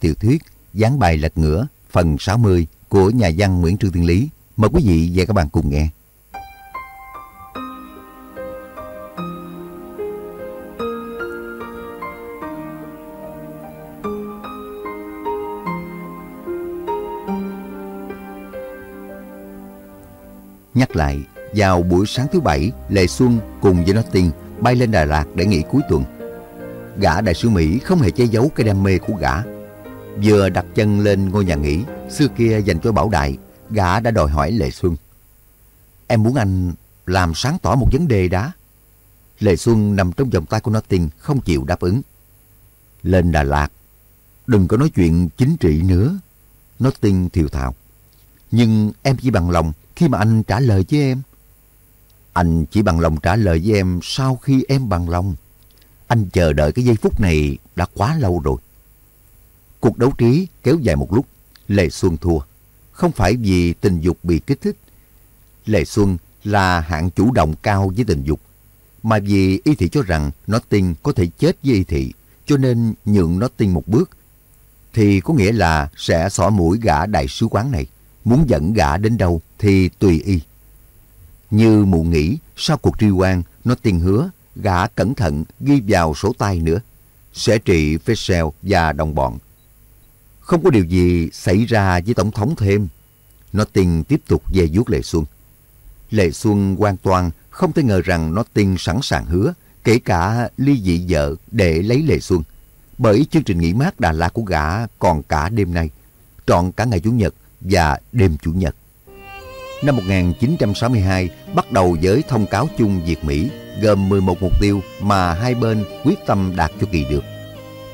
tiểu thuyết Gián bài lật ngửa phần 60 của nhà văn Nguyễn Trương Thiên Lý. Mời quý vị và các bạn cùng nghe. Nhắc lại, vào buổi sáng thứ bảy, Lê Xuân cùng với Nortin bay lên Đà Lạt để nghỉ cuối tuần. Gã đại sứ Mỹ không hề che giấu cái đam mê của gã. Vừa đặt chân lên ngôi nhà nghỉ, xưa kia dành cho Bảo Đại, gã đã đòi hỏi Lệ Xuân. Em muốn anh làm sáng tỏ một vấn đề đã. Lệ Xuân nằm trong vòng tay của Nortin không chịu đáp ứng. Lên Đà Lạt, đừng có nói chuyện chính trị nữa. Nortin thiều thào. Nhưng em chỉ bằng lòng khi mà anh trả lời với em. Anh chỉ bằng lòng trả lời với em sau khi em bằng lòng. Anh chờ đợi cái giây phút này đã quá lâu rồi. Cuộc đấu trí kéo dài một lúc, Lệ Xuân thua. Không phải vì tình dục bị kích thích. Lệ Xuân là hạng chủ động cao với tình dục. Mà vì y thị cho rằng nó tin có thể chết với y thị, cho nên nhượng nó tin một bước. Thì có nghĩa là sẽ xỏ mũi gã đại sứ quán này. Muốn dẫn gã đến đâu thì tùy y. Như mụ nghĩ, sau cuộc tri quan, nó tiền hứa, gã cẩn thận ghi vào sổ tay nữa. Sẽ trị Fessel và đồng bọn. Không có điều gì xảy ra với Tổng thống thêm. Nó tiếp tục về vuốt Lệ Xuân. Lệ Xuân hoàn toàn không thể ngờ rằng nó sẵn sàng hứa, kể cả ly dị vợ để lấy Lệ Xuân. Bởi chương trình nghỉ mát Đà Lạt của gã còn cả đêm nay, trọn cả ngày Chủ nhật và đêm Chủ nhật năm 1962 bắt đầu với thông cáo chung Việt-Mỹ gồm 11 mục tiêu mà hai bên quyết tâm đạt cho kỳ được.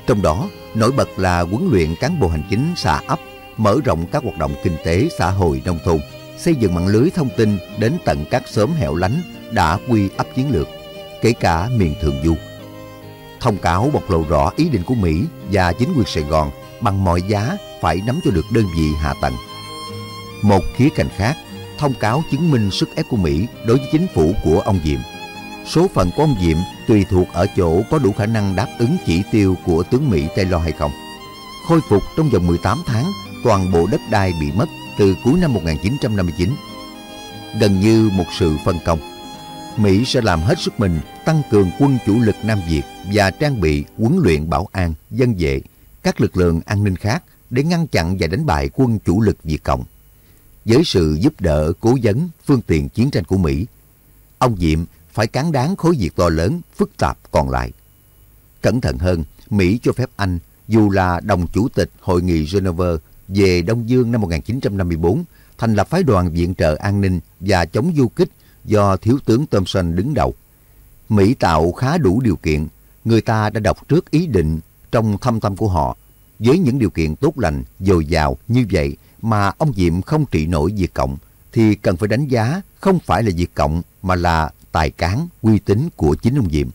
Trong đó, nổi bật là huấn luyện cán bộ hành chính xã ấp, mở rộng các hoạt động kinh tế xã hội nông thôn, xây dựng mạng lưới thông tin đến tận các xóm hẻo lánh đã quy ấp chiến lược, kể cả miền thường Du. Thông cáo bộc lộ rõ ý định của Mỹ và chính quyền Sài Gòn bằng mọi giá phải nắm cho được đơn vị hạ tầng. Một khía cạnh khác thông cáo chứng minh sức ép của Mỹ đối với chính phủ của ông Diệm. Số phận của ông Diệm tùy thuộc ở chỗ có đủ khả năng đáp ứng chỉ tiêu của tướng Mỹ Taylor hay không. Khôi phục trong vòng 18 tháng, toàn bộ đất đai bị mất từ cuối năm 1959. Gần như một sự phân công. Mỹ sẽ làm hết sức mình tăng cường quân chủ lực Nam Việt và trang bị huấn luyện bảo an, dân vệ, các lực lượng an ninh khác để ngăn chặn và đánh bại quân chủ lực Việt Cộng với sự giúp đỡ cố vấn phương tiện chiến tranh của Mỹ, ông Diệm phải cán đáng khối việc to lớn, phức tạp còn lại. Cẩn thận hơn, Mỹ cho phép Anh, dù là đồng chủ tịch Hội nghị Geneva về Đông Dương năm 1954, thành lập phái đoàn viện trợ an ninh và chống du kích do Thiếu tướng Thompson đứng đầu. Mỹ tạo khá đủ điều kiện, người ta đã đọc trước ý định trong thâm tâm của họ. Với những điều kiện tốt lành, dồi dào như vậy mà ông Diệm không trị nổi Việt Cộng thì cần phải đánh giá không phải là Việt Cộng mà là tài cán, uy tín của chính ông Diệm.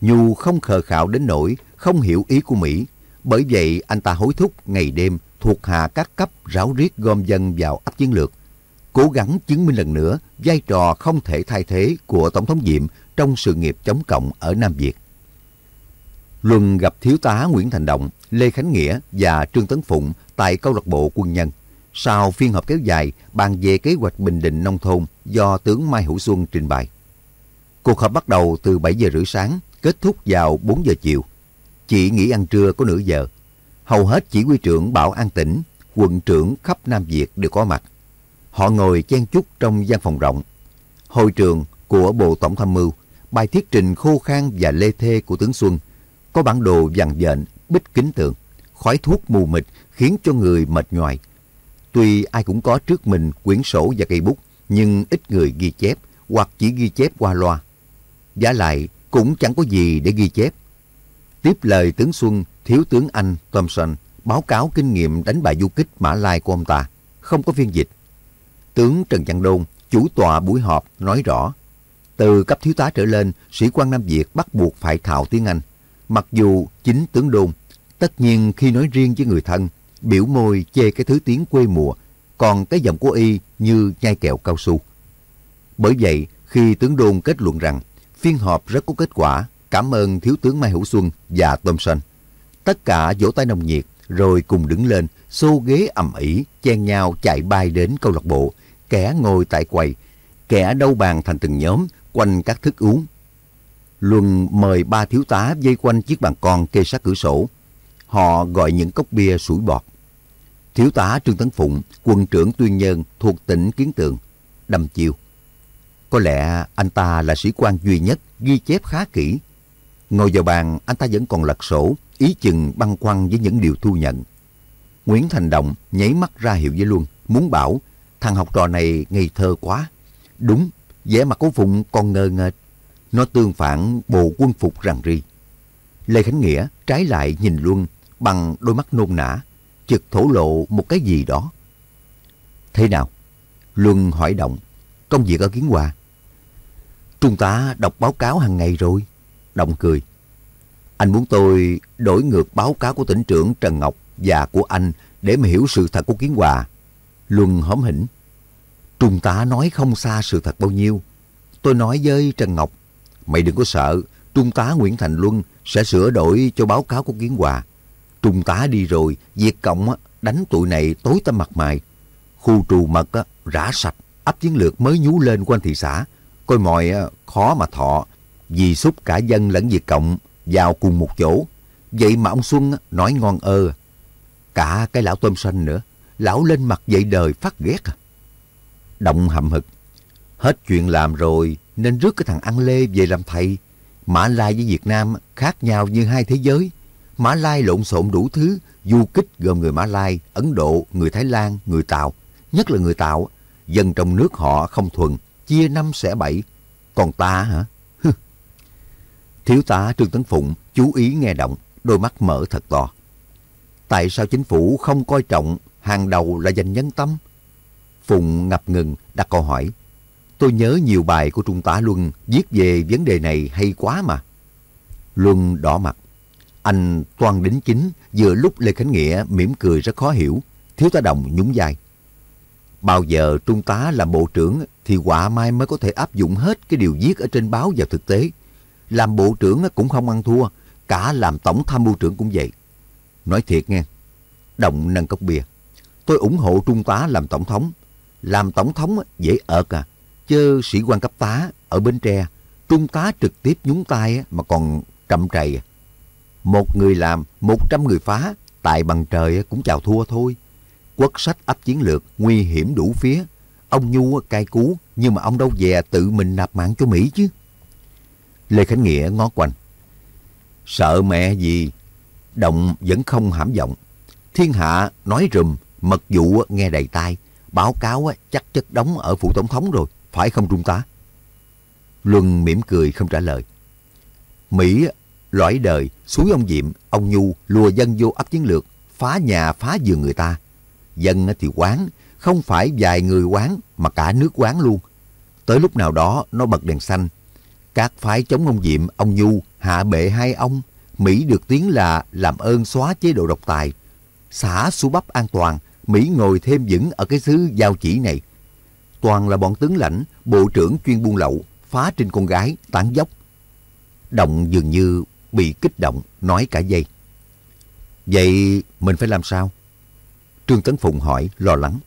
Nhu không khờ khạo đến nỗi không hiểu ý của Mỹ, bởi vậy anh ta hối thúc ngày đêm thuộc hạ các cấp ráo riết gom dân vào ấp chiến lược, cố gắng chứng minh lần nữa vai trò không thể thay thế của Tổng thống Diệm trong sự nghiệp chống cộng ở Nam Việt. Luân gặp thiếu tá Nguyễn Thành Động, Lê Khánh Nghĩa và Trương Tấn Phụng tại câu lạc bộ quân nhân. Sau phiên họp kéo dài, bàn về kế hoạch bình định nông thôn do tướng Mai Hữu Xuân trình bày. Cuộc họp bắt đầu từ 7 giờ rưỡi sáng, kết thúc vào 4 giờ chiều. Chỉ nghỉ ăn trưa có nửa giờ. Hầu hết chỉ huy trưởng Bảo An tỉnh, quận trưởng khắp Nam Việt đều có mặt. Họ ngồi chen chúc trong gian phòng rộng. Hội trường của Bộ Tổng tham mưu, bài thuyết trình khô khan và lê thê của tướng Xuân, có bản đồ dằn dện, bích kính tượng, khói thuốc mù mịt khiến cho người mệt nhoài. Tuy ai cũng có trước mình quyển sổ và cây bút, nhưng ít người ghi chép hoặc chỉ ghi chép qua loa. Giả lại cũng chẳng có gì để ghi chép. Tiếp lời tướng Xuân, thiếu tướng Anh Thompson báo cáo kinh nghiệm đánh bại du kích Mã Lai của ông ta, không có phiên dịch. Tướng Trần Văn Đôn, chủ tọa buổi họp, nói rõ, từ cấp thiếu tá trở lên, sĩ quan Nam Việt bắt buộc phải thạo tiếng Anh. Mặc dù chính tướng Đôn, tất nhiên khi nói riêng với người thân, biểu môi chê cái thứ tiếng quê mùa, còn cái giọng của y như nhai kẹo cao su. Bởi vậy, khi tướng Đôn kết luận rằng phiên họp rất có kết quả, cảm ơn Thiếu tướng Mai Hữu Xuân và Thompson. Tất cả vỗ tay nồng nhiệt, rồi cùng đứng lên, xô ghế ầm ĩ, chen nhau chạy bay đến câu lạc bộ, kẻ ngồi tại quầy, kẻ đâu bàn thành từng nhóm quanh các thức uống. Luân mời ba thiếu tá dây quanh chiếc bàn con kê sát cửa sổ. Họ gọi những cốc bia sủi bọt. Thiếu tá Trương Tấn Phụng, quân trưởng tuyên nhân thuộc tỉnh Kiến Tường, đâm chiêu. Có lẽ anh ta là sĩ quan duy nhất ghi chép khá kỹ. Ngồi vào bàn, anh ta vẫn còn lật sổ, ý chừng băn khoăn với những điều thu nhận. Nguyễn Thành động nháy mắt ra hiệu với Luân, muốn bảo thằng học trò này ngây thơ quá. Đúng, vẻ mặt của Phụng còn ngơ nghệch. Nó tương phản bộ quân phục rằng ri. Lê Khánh Nghĩa trái lại nhìn Luân bằng đôi mắt nôn nã, chực thổ lộ một cái gì đó. Thế nào? Luân hỏi Động, công việc ở Kiến Hòa. Trung tá đọc báo cáo hàng ngày rồi. đồng cười. Anh muốn tôi đổi ngược báo cáo của tỉnh trưởng Trần Ngọc và của anh để mà hiểu sự thật của Kiến Hòa. Luân hóm hỉnh. Trung tá nói không xa sự thật bao nhiêu. Tôi nói với Trần Ngọc, mày đừng có sợ, Trung tá Nguyễn Thành Luân sẽ sửa đổi cho báo cáo của Kiến Hòa. Trung tá đi rồi, Việt Cộng đánh tụi này tối tăm mặt mày. Khu trù mật rã sạch, ấp chiến lược mới nhú lên quanh thị xã. Coi mọi à, khó mà thọ, vì xúc cả dân lẫn Việt Cộng vào cùng một chỗ. Vậy mà ông Xuân à, nói ngon ơ. Cả cái lão tôm xanh nữa, lão lên mặt dậy đời phát ghét à. Động hậm hực. Hết chuyện làm rồi nên rước cái thằng ăn lê về làm thầy. Mã Lai với Việt Nam khác nhau như hai thế giới. Mã Lai lộn xộn đủ thứ, du kích gồm người Mã Lai, Ấn Độ, người Thái Lan, người Tàu. Nhất là người Tàu, dân trong nước họ không thuần, chia năm xẻ bảy. Còn ta hả? Thiếu tá Trương Tấn Phụng chú ý nghe động, đôi mắt mở thật to. Tại sao chính phủ không coi trọng hàng đầu là dành nhân tâm? Phụng ngập ngừng đặt câu hỏi. Tôi nhớ nhiều bài của Trung tá Luân viết về vấn đề này hay quá mà. Luân đỏ mặt. Anh toan đính chính, vừa lúc Lê Khánh Nghĩa mỉm cười rất khó hiểu. Thiếu tá Đồng nhún vai. Bao giờ Trung tá làm bộ trưởng thì quả mai mới có thể áp dụng hết cái điều viết ở trên báo vào thực tế. Làm bộ trưởng cũng không ăn thua, cả làm tổng tham mưu trưởng cũng vậy. Nói thiệt nghe, Đồng nâng cốc bia. Tôi ủng hộ Trung tá làm tổng thống. Làm tổng thống dễ ợt à, chơ sĩ quan cấp tá ở Bến Tre, Trung tá trực tiếp nhúng tay mà còn trầm trầy. À. Một người làm, một trăm người phá, tại bằng trời cũng chào thua thôi. Quốc sách ấp chiến lược, nguy hiểm đủ phía. Ông Nhu cai cú, nhưng mà ông đâu về tự mình nạp mạng cho Mỹ chứ. Lê Khánh Nghĩa ngó quanh. Sợ mẹ gì? Động vẫn không hãm giọng. Thiên hạ nói rùm, mật vụ nghe đầy tai. Báo cáo chắc chất đóng ở phủ tổng thống rồi, phải không Trung tá? Luân mỉm cười không trả lời. Mỹ lõi đời, suối ông Diệm, ông Nhu lùa dân vô ấp chiến lược, phá nhà phá giường người ta. Dân thì quán, không phải vài người quán mà cả nước quán luôn. Tới lúc nào đó nó bật đèn xanh. Các phái chống ông Diệm, ông Nhu, hạ bệ hai ông. Mỹ được tiếng là làm ơn xóa chế độ độc tài. Xả su bắp an toàn, Mỹ ngồi thêm vững ở cái xứ giao chỉ này. Toàn là bọn tướng lãnh, bộ trưởng chuyên buôn lậu, phá trên con gái, tán dốc. Động dường như bị kích động, nói cả dây. Vậy mình phải làm sao? Trương Tấn Phụng hỏi, lo lắng.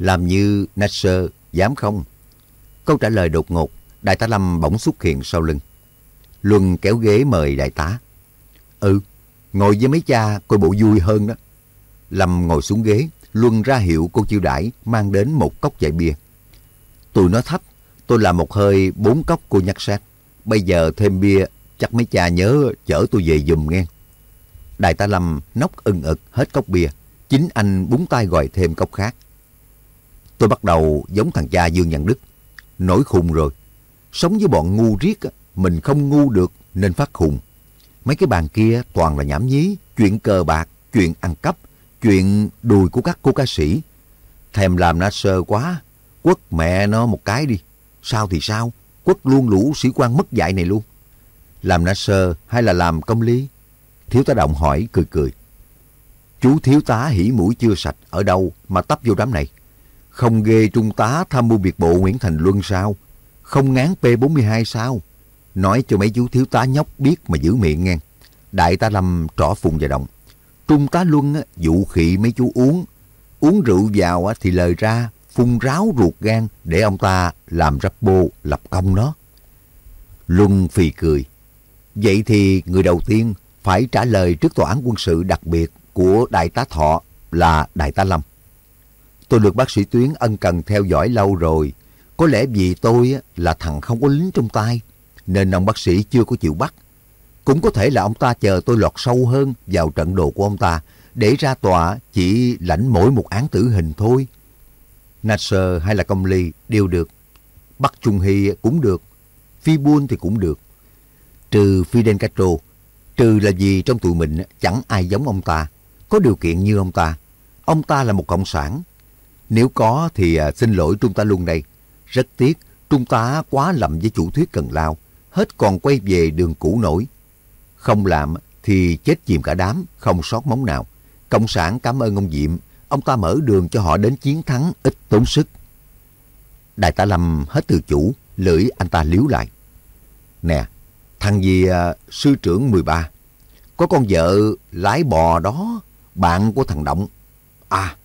Làm như Nasser, dám không? Câu trả lời đột ngột, Đại tá Lâm bỗng xuất hiện sau lưng. Luân kéo ghế mời đại tá. Ừ, ngồi với mấy cha coi bộ vui hơn đó. Lâm ngồi xuống ghế, Luân ra hiệu cô chiêu đãi mang đến một cốc dạy bia. Tôi nói thấp, tôi làm một hơi bốn cốc cô nhắc sát. Bây giờ thêm bia, chắc mấy cha nhớ chở tôi về dùm nghe. Đại tá Lâm nốc ưng ực hết cốc bia. Chính anh búng tay gọi thêm cốc khác. Tôi bắt đầu giống thằng cha Dương Văn Đức. Nổi khùng rồi. Sống với bọn ngu riết, mình không ngu được nên phát khùng. Mấy cái bàn kia toàn là nhảm nhí, chuyện cờ bạc, chuyện ăn cắp, chuyện đùi của các cô ca sĩ. Thèm làm na sơ quá, quất mẹ nó một cái đi. Sao thì sao, quất luôn lũ sĩ quan mất dạy này luôn. Làm na sơ hay là làm công lý? Thiếu tá Động hỏi cười cười. Chú thiếu tá hỉ mũi chưa sạch ở đâu mà tấp vô đám này? Không ghê trung tá tham mưu biệt bộ Nguyễn Thành Luân sao? Không ngán P42 sao? Nói cho mấy chú thiếu tá nhóc biết mà giữ miệng nghe. Đại tá Lâm trỏ phùng và động. Trung tá Luân dụ khị mấy chú uống. Uống rượu vào thì lời ra, phun ráo ruột gan để ông ta làm rắp bô lập công nó Luân phì cười. Vậy thì người đầu tiên phải trả lời trước tòa án quân sự đặc biệt của Đại tá Thọ là Đại tá Lâm. Tôi được bác sĩ Tuyến ân cần theo dõi lâu rồi. Có lẽ vì tôi là thằng không có lính trong tay, nên ông bác sĩ chưa có chịu bắt. Cũng có thể là ông ta chờ tôi lọt sâu hơn vào trận đồ của ông ta, để ra tòa chỉ lãnh mỗi một án tử hình thôi. Nasser hay là Công Ly đều được. Bắc Trung Hy cũng được. Phi Buôn thì cũng được. Trừ Fidel Castro, trừ là vì trong tụi mình chẳng ai giống ông ta, có điều kiện như ông ta. Ông ta là một cộng sản. Nếu có thì à, xin lỗi Trung tá luôn đây. Rất tiếc, Trung tá quá lầm với chủ thuyết cần lao, hết còn quay về đường cũ nổi. Không làm thì chết chìm cả đám, không sót móng nào. Cộng sản cảm ơn ông Diệm, ông ta mở đường cho họ đến chiến thắng ít tốn sức. Đại tá Lâm hết từ chủ, lưỡi anh ta liếu lại. Nè, thằng gì à, sư trưởng 13, có con vợ lái bò đó, bạn của thằng Động. À,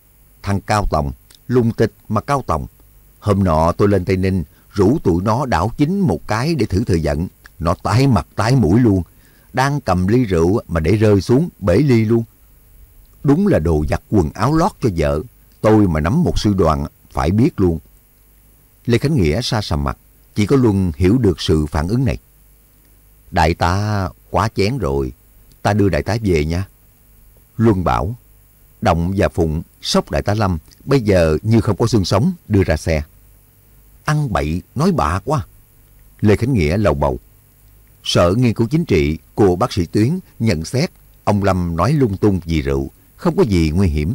thằng Cao Tòng, lung tịch mà Cao Tòng. Hôm nọ tôi lên Tây Ninh, rủ tụi nó đảo chính một cái để thử thừa giận. Nó tái mặt tái mũi luôn. Đang cầm ly rượu mà để rơi xuống, bể ly luôn. Đúng là đồ giặt quần áo lót cho vợ. Tôi mà nắm một sư đoàn phải biết luôn. Lê Khánh Nghĩa xa sầm mặt, chỉ có Luân hiểu được sự phản ứng này. Đại tá quá chén rồi, ta đưa đại tá về nha. Luân bảo, Động và Phụng sốc đại tá Lâm bây giờ như không có xương sống đưa ra xe. Ăn bậy, nói bạ quá. Lê Khánh Nghĩa lầu bầu. Sở nghiên cứu chính trị của bác sĩ Tuyến nhận xét ông Lâm nói lung tung vì rượu, không có gì nguy hiểm.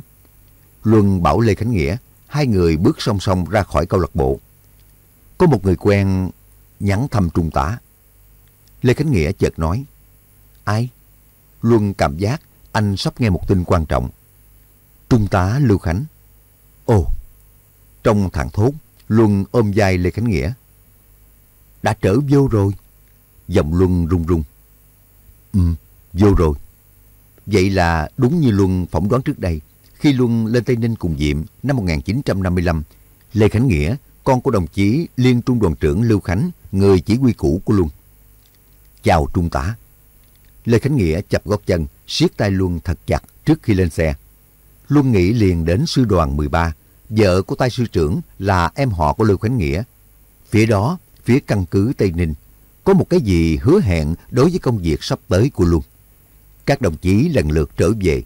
Luân bảo Lê Khánh Nghĩa, hai người bước song song ra khỏi câu lạc bộ. Có một người quen nhắn thăm trung tá. Lê Khánh Nghĩa chợt nói, Ai? Luân cảm giác anh sắp nghe một tin quan trọng. Trung tá Lưu Khánh. Ồ, trong thằng thốt, Luân ôm vai Lê Khánh Nghĩa. Đã trở vô rồi. Giọng Luân run run. Ừ, vô rồi. Vậy là đúng như Luân phỏng đoán trước đây. Khi Luân lên Tây Ninh cùng Diệm năm 1955, Lê Khánh Nghĩa, con của đồng chí Liên Trung đoàn trưởng Lưu Khánh, người chỉ huy cũ của Luân. Chào Trung tá. Lê Khánh Nghĩa chập gót chân, siết tay Luân thật chặt trước khi lên xe. Luân nghĩ liền đến sư đoàn 13, vợ của tay sư trưởng là em họ của Lưu Khánh Nghĩa. Phía đó, phía căn cứ Tây Ninh, có một cái gì hứa hẹn đối với công việc sắp tới của Luân. Các đồng chí lần lượt trở về,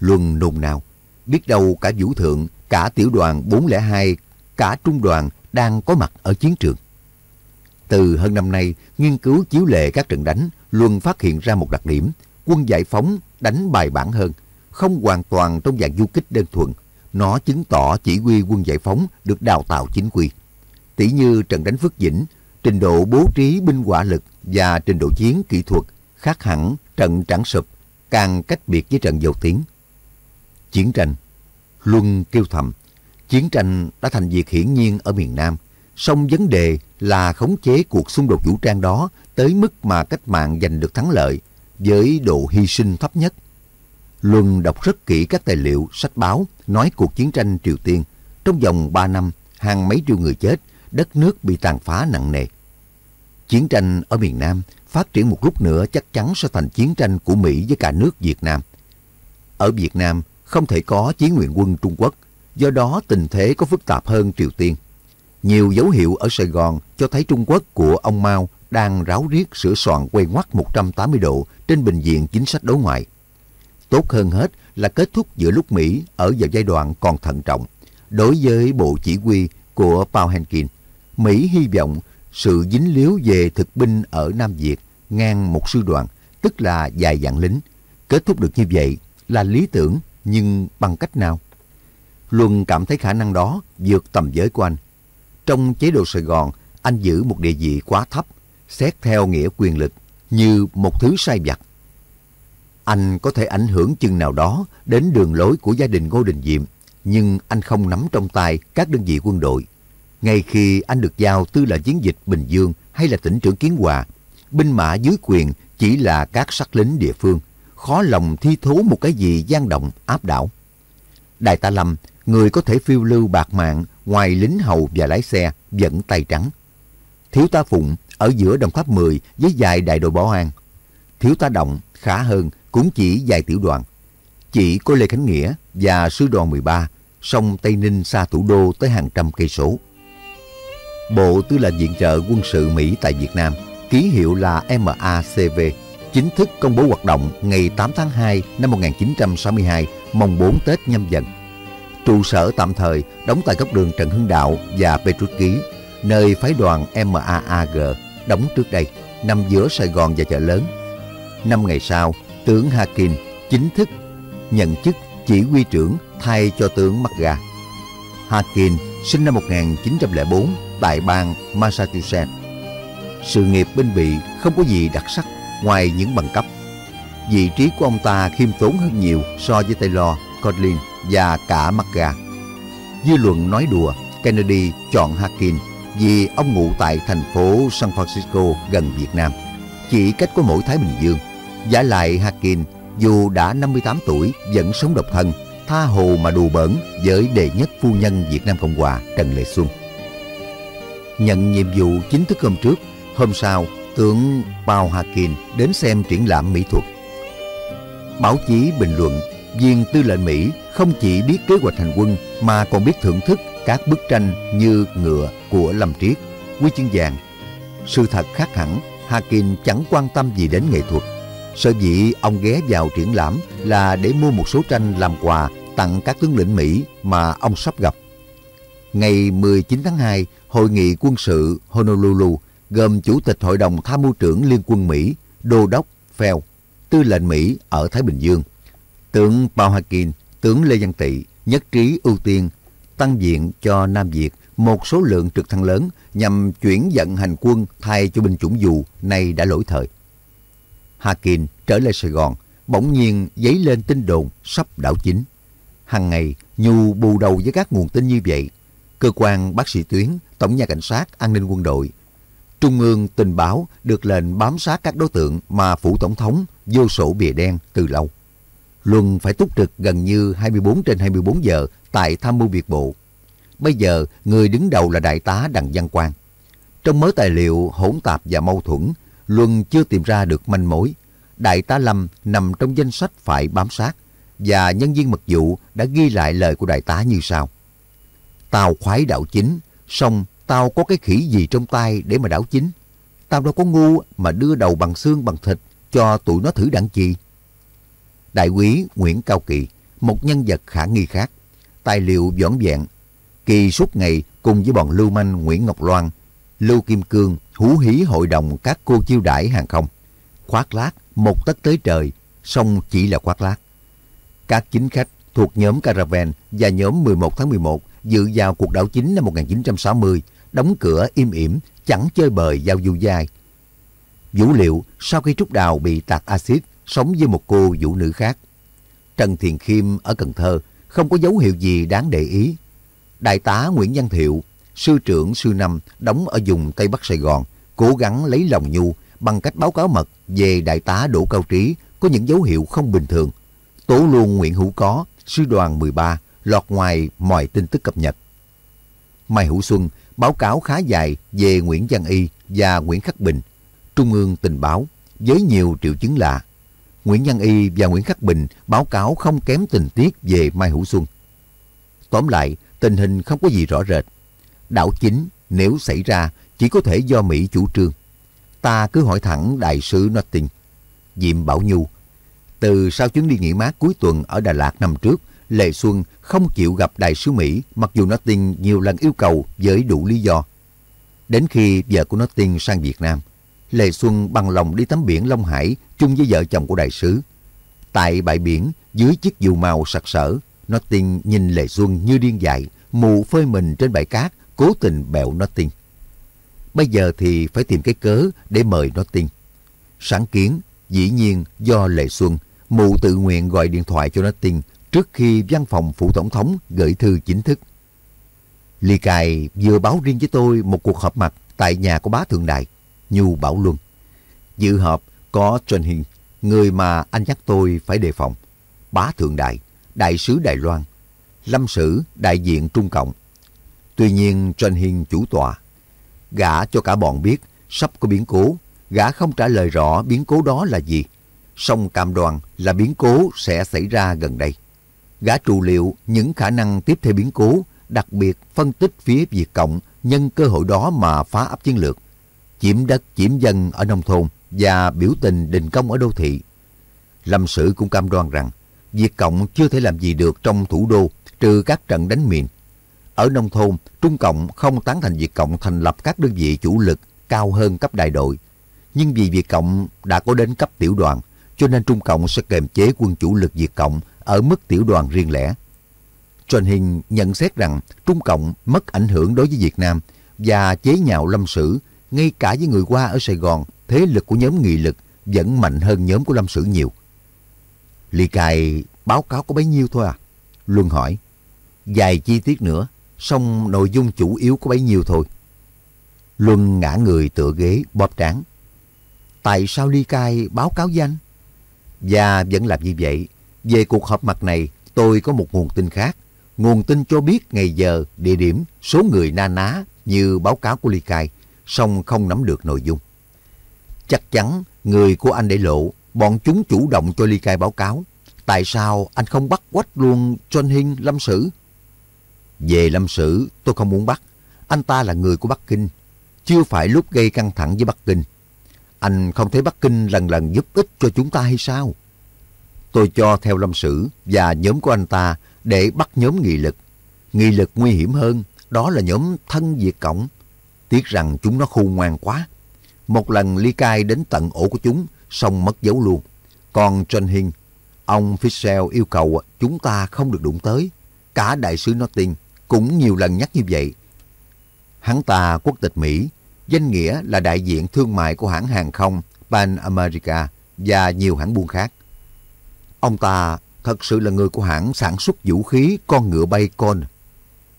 Luân nôn nao Biết đâu cả vũ thượng, cả tiểu đoàn 402, cả trung đoàn đang có mặt ở chiến trường. Từ hơn năm nay, nghiên cứu chiếu lệ các trận đánh, Luân phát hiện ra một đặc điểm, quân giải phóng đánh bài bản hơn, không hoàn toàn trong dạng du kích đơn thuần. Nó chứng tỏ chỉ huy quân giải phóng được đào tạo chính quy. Tỷ như trận đánh Phước Dĩnh, trình độ bố trí binh hỏa lực và trình độ chiến kỹ thuật khác hẳn trận trắng sụp, càng cách biệt với trận dầu tiến. Chiến tranh Luân kêu thầm, chiến tranh đã thành việc hiển nhiên ở miền Nam, song vấn đề là khống chế cuộc xung đột vũ trang đó tới mức mà cách mạng giành được thắng lợi với độ hy sinh thấp nhất. Luân đọc rất kỹ các tài liệu, sách báo nói cuộc chiến tranh Triều Tiên. Trong vòng 3 năm, hàng mấy triệu người chết, đất nước bị tàn phá nặng nề. Chiến tranh ở miền Nam phát triển một lúc nữa chắc chắn sẽ thành chiến tranh của Mỹ với cả nước Việt Nam. Ở Việt Nam không thể có chiến nguyện quân Trung Quốc, do đó tình thế có phức tạp hơn Triều Tiên. Nhiều dấu hiệu ở Sài Gòn cho thấy Trung Quốc của ông Mao đang ráo riết sửa soạn quay ngoắt 180 độ trên bình diện chính sách đối ngoại. Tốt hơn hết là kết thúc giữa lúc Mỹ ở vào giai đoạn còn thận trọng. Đối với bộ chỉ huy của Paul Henkin, Mỹ hy vọng sự dính líu về thực binh ở Nam Việt ngang một sư đoàn, tức là dài dặn lính. Kết thúc được như vậy là lý tưởng, nhưng bằng cách nào? Luân cảm thấy khả năng đó vượt tầm giới của anh. Trong chế độ Sài Gòn, anh giữ một địa vị quá thấp, xét theo nghĩa quyền lực, như một thứ sai vặt. Anh có thể ảnh hưởng chừng nào đó đến đường lối của gia đình Ngô Đình Diệm, nhưng anh không nắm trong tay các đơn vị quân đội. Ngay khi anh được giao tư lệnh chiến dịch Bình Dương hay là tỉnh trưởng Kiến Hòa, binh mã dưới quyền chỉ là các sắc lính địa phương, khó lòng thi thố một cái gì gian động áp đảo. Đại tá Lâm, người có thể phiêu lưu bạc mạng ngoài lính hầu và lái xe, vẫn tay trắng. Thiếu tá Phụng ở giữa đồng tháp 10 với vài đại đội bảo an. Thiếu tá Động khá hơn cũng chỉ vài tiểu đoàn. Chỉ có Lê Khánh Nghĩa và sư đoàn 13, sông Tây Ninh xa thủ đô tới hàng trăm cây số. Bộ Tư lệnh Viện trợ quân sự Mỹ tại Việt Nam, ký hiệu là MACV, chính thức công bố hoạt động ngày 8 tháng 2 năm 1962, mồng 4 Tết nhâm dần. Trụ sở tạm thời đóng tại góc đường Trần Hưng Đạo và Petrus Ký, nơi phái đoàn MAAG đóng trước đây, nằm giữa Sài Gòn và chợ lớn. Năm ngày sau, tướng Hakin chính thức nhận chức chỉ huy trưởng thay cho tướng McGa. Hakin sinh năm 1904 tại bang Massachusetts. Sự nghiệp binh bị không có gì đặc sắc ngoài những bằng cấp. Vị trí của ông ta khiêm tốn hơn nhiều so với Taylor, Conlin và cả McGa. Dư luận nói đùa Kennedy chọn Hakin vì ông ngụ tại thành phố San Francisco gần Việt Nam, chỉ cách có mỗi Thái Bình Dương. Giả lại Hakin dù đã 58 tuổi vẫn sống độc thân, tha hồ mà đùa bỡn với đệ nhất phu nhân Việt Nam Cộng Hòa Trần Lệ Xuân. Nhận nhiệm vụ chính thức hôm trước, hôm sau tướng bao Hakin đến xem triển lãm mỹ thuật. Báo chí bình luận, viên tư lệnh Mỹ không chỉ biết kế hoạch hành quân mà còn biết thưởng thức các bức tranh như ngựa của Lâm Triết, Quy chương vàng. Sự thật khác hẳn, Hakin chẳng quan tâm gì đến nghệ thuật. Sở dĩ ông ghé vào triển lãm là để mua một số tranh làm quà tặng các tướng lĩnh Mỹ mà ông sắp gặp. Ngày 19 tháng 2, Hội nghị quân sự Honolulu gồm Chủ tịch Hội đồng Tham mưu trưởng Liên quân Mỹ, Đô đốc Phèo, Tư lệnh Mỹ ở Thái Bình Dương, tướng Paul Hakin, tướng Lê Văn Tị nhất trí ưu tiên tăng diện cho Nam Việt một số lượng trực thăng lớn nhằm chuyển dẫn hành quân thay cho binh chủng dù nay đã lỗi thời. Hà Hakin trở lại Sài Gòn, bỗng nhiên dấy lên tin đồn sắp đảo chính. Hằng ngày, Nhu bù đầu với các nguồn tin như vậy. Cơ quan bác sĩ tuyến, Tổng nhà cảnh sát, an ninh quân đội, Trung ương tình báo được lệnh bám sát các đối tượng mà phủ tổng thống vô sổ bìa đen từ lâu. Luân phải túc trực gần như 24 trên 24 giờ tại tham mưu biệt bộ. Bây giờ, người đứng đầu là đại tá Đặng Văn Quang. Trong mớ tài liệu hỗn tạp và mâu thuẫn, Luân chưa tìm ra được manh mối. Đại tá Lâm nằm trong danh sách phải bám sát và nhân viên mật vụ đã ghi lại lời của đại tá như sau. Tao khoái đảo chính, xong tao có cái khỉ gì trong tay để mà đảo chính. Tao đâu có ngu mà đưa đầu bằng xương bằng thịt cho tụi nó thử đặng chi. Đại quý Nguyễn Cao Kỳ, một nhân vật khả nghi khác, tài liệu dõn vẹn. Kỳ suốt ngày cùng với bọn Lưu Manh Nguyễn Ngọc Loan, Lưu Kim Cương hú hí hội đồng các cô chiêu đãi hàng không. Khoác lác, một tấc tới trời, song chỉ là khoác lác. Các chính khách thuộc nhóm Caravan và nhóm 11 tháng 11 dự vào cuộc đảo chính năm 1960, đóng cửa im ỉm, chẳng chơi bời giao du dai. Vũ liệu sau khi Trúc Đào bị tạt axit sống với một cô vũ nữ khác. Trần Thiền Khiêm ở Cần Thơ không có dấu hiệu gì đáng để ý. Đại tá Nguyễn Văn Thiệu, sư trưởng sư năm đóng ở vùng Tây Bắc Sài Gòn, cố gắng lấy lòng Nhu bằng cách báo cáo mật về đại tá Đỗ Cao Trí có những dấu hiệu không bình thường. Tố luôn Nguyễn Hữu Có, sư đoàn 13, lọt ngoài mọi tin tức cập nhật. Mai Hữu Xuân báo cáo khá dài về Nguyễn Văn Y và Nguyễn Khắc Bình, Trung ương tình báo, với nhiều triệu chứng lạ. Nguyễn Văn Y và Nguyễn Khắc Bình báo cáo không kém tình tiết về Mai Hữu Xuân. Tóm lại, tình hình không có gì rõ rệt. Đảo chính nếu xảy ra chỉ có thể do Mỹ chủ trương. Ta cứ hỏi thẳng đại sứ Notting. Diệm Bảo Nhu. Từ sau chuyến đi nghỉ mát cuối tuần ở Đà Lạt năm trước, Lệ Xuân không chịu gặp đại sứ Mỹ mặc dù Notting nhiều lần yêu cầu với đủ lý do. Đến khi vợ của Notting sang Việt Nam, Lệ Xuân bằng lòng đi tắm biển Long Hải chung với vợ chồng của đại sứ. Tại bãi biển, dưới chiếc dù màu sặc sỡ, Notting nhìn Lệ Xuân như điên dại, mù phơi mình trên bãi cát, cố tình bẹo tin. Bây giờ thì phải tìm cái cớ để mời nó tin. Sáng kiến, dĩ nhiên do Lệ Xuân, mụ tự nguyện gọi điện thoại cho nó tin trước khi văn phòng phủ tổng thống gửi thư chính thức. Ly Cài vừa báo riêng với tôi một cuộc họp mặt tại nhà của bá thượng đại, Nhu Bảo Luân. Dự họp có Trần Hiền, người mà anh nhắc tôi phải đề phòng. Bá Thượng Đại, Đại sứ Đài Loan, Lâm Sử, đại diện Trung Cộng. Tuy nhiên John Hiên chủ tọa, gã cho cả bọn biết sắp có biến cố, gã không trả lời rõ biến cố đó là gì. Song cam đoan là biến cố sẽ xảy ra gần đây. Gã trù liệu những khả năng tiếp theo biến cố, đặc biệt phân tích phía Việt Cộng nhân cơ hội đó mà phá áp chiến lược, chiếm đất chiếm dân ở nông thôn và biểu tình đình công ở đô thị. Lâm Sử cũng cam đoan rằng Việt Cộng chưa thể làm gì được trong thủ đô trừ các trận đánh miền. Ở nông thôn, Trung Cộng không tán thành Việt Cộng thành lập các đơn vị chủ lực cao hơn cấp đại đội. Nhưng vì Việt Cộng đã có đến cấp tiểu đoàn, cho nên Trung Cộng sẽ kềm chế quân chủ lực Việt Cộng ở mức tiểu đoàn riêng lẻ. John Hình nhận xét rằng Trung Cộng mất ảnh hưởng đối với Việt Nam và chế nhạo lâm sử, ngay cả với người qua ở Sài Gòn, thế lực của nhóm nghị lực vẫn mạnh hơn nhóm của lâm sử nhiều. Ly Cài báo cáo có bấy nhiêu thôi à? Luân hỏi. Vài chi tiết nữa, song nội dung chủ yếu có bấy nhiêu thôi. Luân ngã người tựa ghế bóp trán. Tại sao Ly Cai báo cáo danh? Và vẫn làm như vậy. Về cuộc họp mặt này, tôi có một nguồn tin khác. Nguồn tin cho biết ngày giờ, địa điểm, số người na ná như báo cáo của Ly Cai, song không nắm được nội dung. Chắc chắn người của anh để lộ, bọn chúng chủ động cho Ly Cai báo cáo. Tại sao anh không bắt quách luôn John Hinh Lâm Sử? Về Lâm Sử, tôi không muốn bắt. Anh ta là người của Bắc Kinh. Chưa phải lúc gây căng thẳng với Bắc Kinh. Anh không thấy Bắc Kinh lần lần giúp ích cho chúng ta hay sao? Tôi cho theo Lâm Sử và nhóm của anh ta để bắt nhóm nghị lực. Nghị lực nguy hiểm hơn, đó là nhóm thân Việt Cộng. Tiếc rằng chúng nó khôn ngoan quá. Một lần ly cai đến tận ổ của chúng, xong mất dấu luôn. Còn John Hinh, ông Fischel yêu cầu chúng ta không được đụng tới. Cả đại sứ Norton cũng nhiều lần nhắc như vậy. Hắn ta quốc tịch Mỹ, danh nghĩa là đại diện thương mại của hãng hàng không Pan America và nhiều hãng buôn khác. Ông ta thật sự là người của hãng sản xuất vũ khí con ngựa bay con.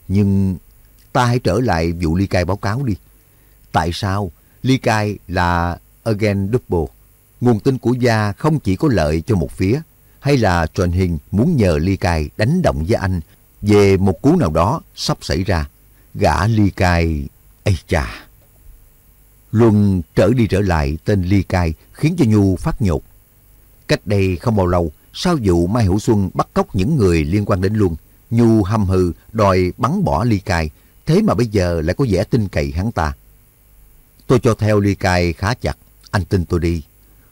Nhưng ta hãy trở lại vụ ly cai báo cáo đi. Tại sao ly cai là again double? Nguồn tin của gia không chỉ có lợi cho một phía, hay là truyền hình muốn nhờ ly cai đánh động với anh về một cú nào đó sắp xảy ra. Gã ly cai... Ây chà! Luân trở đi trở lại tên ly cai khiến cho Nhu phát nhột. Cách đây không bao lâu, sau vụ Mai Hữu Xuân bắt cóc những người liên quan đến Luân, Nhu hâm hừ đòi bắn bỏ ly cai, thế mà bây giờ lại có vẻ tin cậy hắn ta. Tôi cho theo ly cai khá chặt, anh tin tôi đi.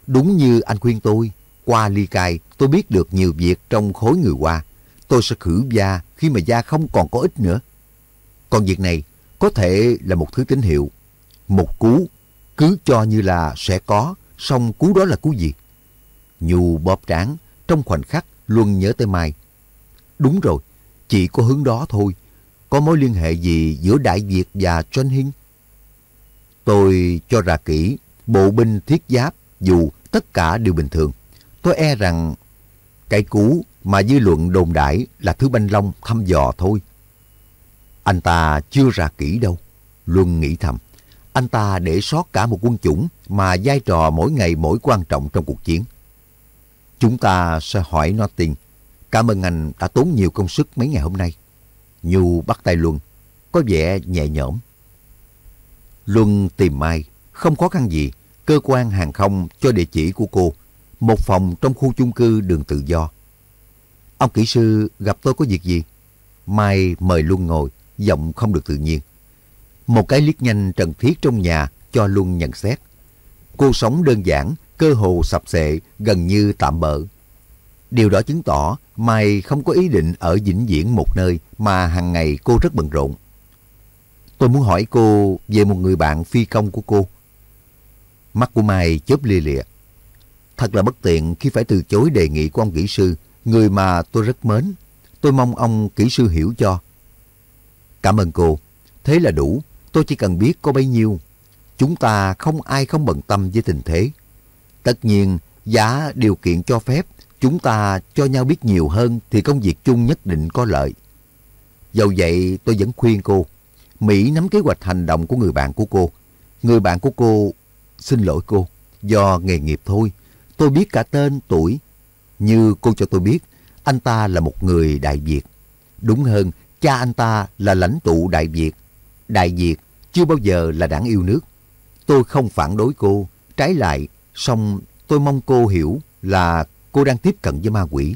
Đúng như anh khuyên tôi, qua ly cai tôi biết được nhiều việc trong khối người qua. Tôi sẽ khử da khi mà da không còn có ích nữa. Còn việc này có thể là một thứ tín hiệu. Một cú, cứ cho như là sẽ có, xong cú đó là cú gì? Nhu bóp trán, trong khoảnh khắc luôn nhớ tới Mai. Đúng rồi, chỉ có hướng đó thôi. Có mối liên hệ gì giữa Đại Việt và John Hinh? Tôi cho ra kỹ, bộ binh thiết giáp, dù tất cả đều bình thường. Tôi e rằng cái cú mà dư luận đồn đại là thứ banh long thăm dò thôi. Anh ta chưa ra kỹ đâu. Luân nghĩ thầm. Anh ta để sót cả một quân chủng mà vai trò mỗi ngày mỗi quan trọng trong cuộc chiến. Chúng ta sẽ hỏi nó tiền. Cảm ơn anh đã tốn nhiều công sức mấy ngày hôm nay. Nhu bắt tay Luân, có vẻ nhẹ nhõm. Luân tìm Mai, không khó khăn gì. Cơ quan hàng không cho địa chỉ của cô. Một phòng trong khu chung cư đường tự do. Ông kỹ sư gặp tôi có việc gì? Mai mời Luân ngồi, giọng không được tự nhiên. Một cái liếc nhanh trần thiết trong nhà cho Luân nhận xét. Cô sống đơn giản, cơ hồ sập sệ, gần như tạm bỡ. Điều đó chứng tỏ Mai không có ý định ở vĩnh viễn một nơi mà hàng ngày cô rất bận rộn. Tôi muốn hỏi cô về một người bạn phi công của cô. Mắt của Mai chớp lia lịa. Thật là bất tiện khi phải từ chối đề nghị của ông kỹ sư, người mà tôi rất mến. Tôi mong ông kỹ sư hiểu cho. Cảm ơn cô. Thế là đủ. Tôi chỉ cần biết có bấy nhiêu. Chúng ta không ai không bận tâm với tình thế. Tất nhiên, giá điều kiện cho phép chúng ta cho nhau biết nhiều hơn thì công việc chung nhất định có lợi. Dầu vậy tôi vẫn khuyên cô, Mỹ nắm kế hoạch hành động của người bạn của cô. Người bạn của cô, xin lỗi cô, do nghề nghiệp thôi. tôi biết cả tên, tuổi. Như cô cho tôi biết, anh ta là một người Đại Việt. Đúng hơn, cha anh ta là lãnh tụ Đại Việt. Đại Việt chưa bao giờ là đảng yêu nước. Tôi không phản đối cô, trái lại, song tôi mong cô hiểu là cô đang tiếp cận với ma quỷ.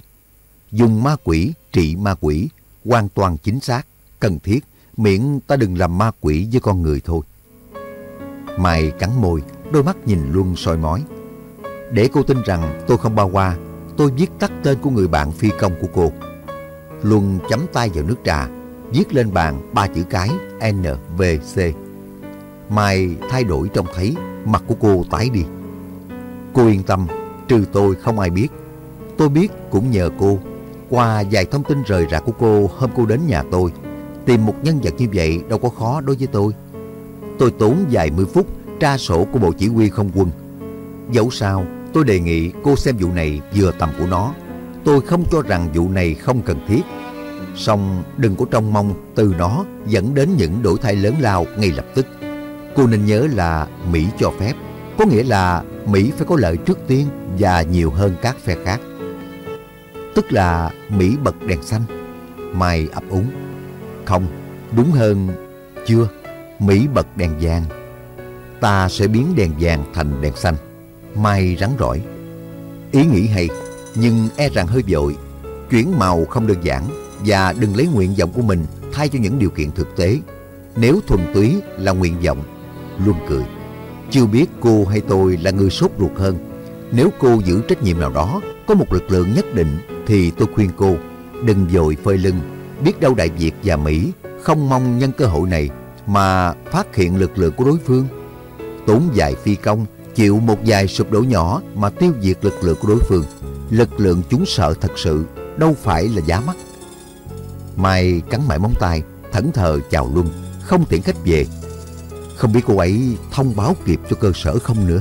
Dùng ma quỷ trị ma quỷ, hoàn toàn chính xác, cần thiết, miễn ta đừng làm ma quỷ với con người thôi. mày cắn môi, đôi mắt nhìn luôn soi mói. Để cô tin rằng tôi không bao qua, tôi viết tắt tên của người bạn phi công của cô. Luân chấm tay vào nước trà, viết lên bàn ba chữ cái NVC. Mai thay đổi trông thấy, mặt của cô tái đi. Cô yên tâm, trừ tôi không ai biết. Tôi biết cũng nhờ cô. Qua vài thông tin rời rạc của cô hôm cô đến nhà tôi, tìm một nhân vật như vậy đâu có khó đối với tôi. Tôi tốn vài mươi phút tra sổ của Bộ Chỉ huy Không quân. Dẫu sao, tôi đề nghị cô xem vụ này vừa tầm của nó. Tôi không cho rằng vụ này không cần thiết. Song đừng có trông mong từ nó dẫn đến những đổi thay lớn lao ngay lập tức. Cô nên nhớ là Mỹ cho phép, có nghĩa là Mỹ phải có lợi trước tiên và nhiều hơn các phe khác. Tức là Mỹ bật đèn xanh. Mai ấp úng. Không, đúng hơn, chưa. Mỹ bật đèn vàng. Ta sẽ biến đèn vàng thành đèn xanh. Mai rắn rỏi. Ý nghĩ hay, nhưng e rằng hơi vội. Chuyển màu không đơn giản và đừng lấy nguyện vọng của mình thay cho những điều kiện thực tế. Nếu thuần túy là nguyện vọng, luôn cười. Chưa biết cô hay tôi là người sốt ruột hơn. Nếu cô giữ trách nhiệm nào đó, có một lực lượng nhất định, thì tôi khuyên cô, đừng dội phơi lưng. Biết đâu Đại Việt và Mỹ không mong nhân cơ hội này mà phát hiện lực lượng của đối phương. Tốn dài phi công, chịu một vài sụp đổ nhỏ mà tiêu diệt lực lượng của đối phương. Lực lượng chúng sợ thật sự, đâu phải là giá mắt. Mai cắn mãi móng tay, thẫn thờ chào Luân, không tiện khách về. Không biết cô ấy thông báo kịp cho cơ sở không nữa.